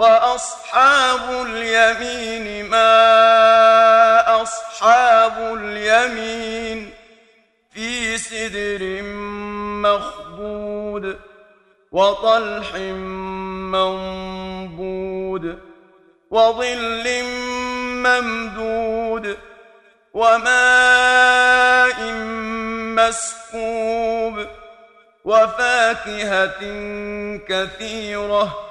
وأصحاب اليمين ما أصحاب اليمين في سدر مخضود وطلح منضود وظل ممدود وماء مسكوب وفاكهة كثيرة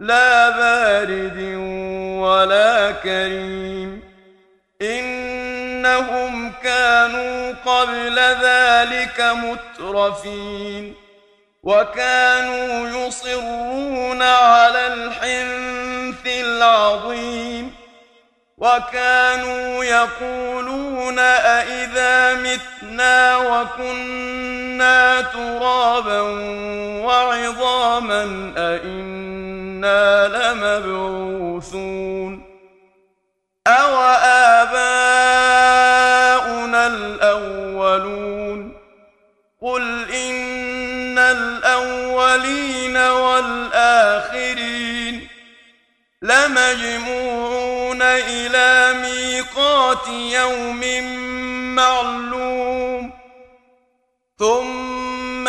لا بارد ولا كريم. إنهم كانوا قبل ذلك مترفين. وكانوا يصرون على الحنث العظيم. وكانوا يقولون أئذا متنا وكنا ترابا وعظاما أئنا لمبعوثون أو آباؤنا الأولون قل إن الأولين والآخرين لمجموعون إلى ميقات يوم معلوم ثم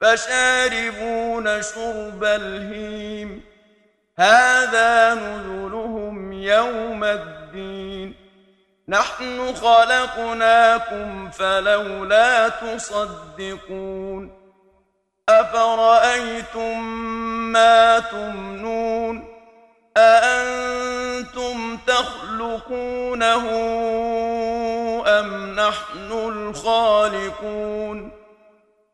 فشاربون شرب الهيم. هذا نزلهم يوم الدين. نحن خلقناكم فلولا تصدقون. أفرأيتم ما تمنون؟ أأنتم تخلقونه أم نحن الخالقون؟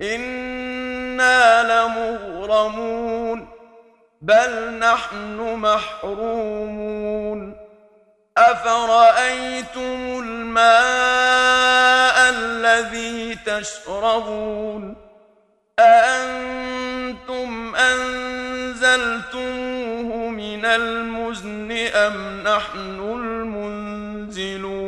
إنا لمغرمون بل نحن محرومون أفرأيتم الماء الذي تشربون أأنتم أنزلتموه من المزن أم نحن المنزلون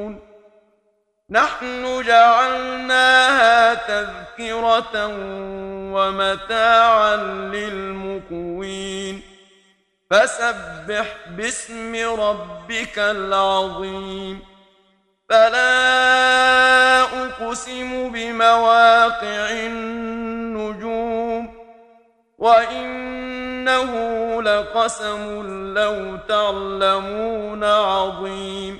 نحن جعلناها تذكرة ومتاعا للمقوين. فسبح باسم ربك العظيم. فلا أقسم بمواقع النجوم. وإنه لقسم لو تعلمون عظيم.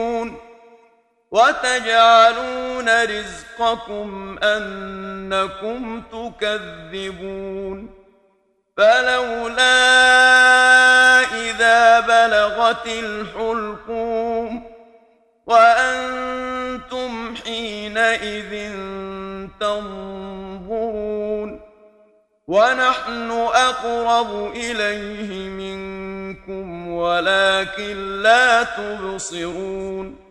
وتجعلون رزقكم أنكم تكذبون. فلولا إذا بلغت الحلقوم وأنتم حينئذ تنظرون. ونحن أقرب إليه منكم ولكن لا تبصرون.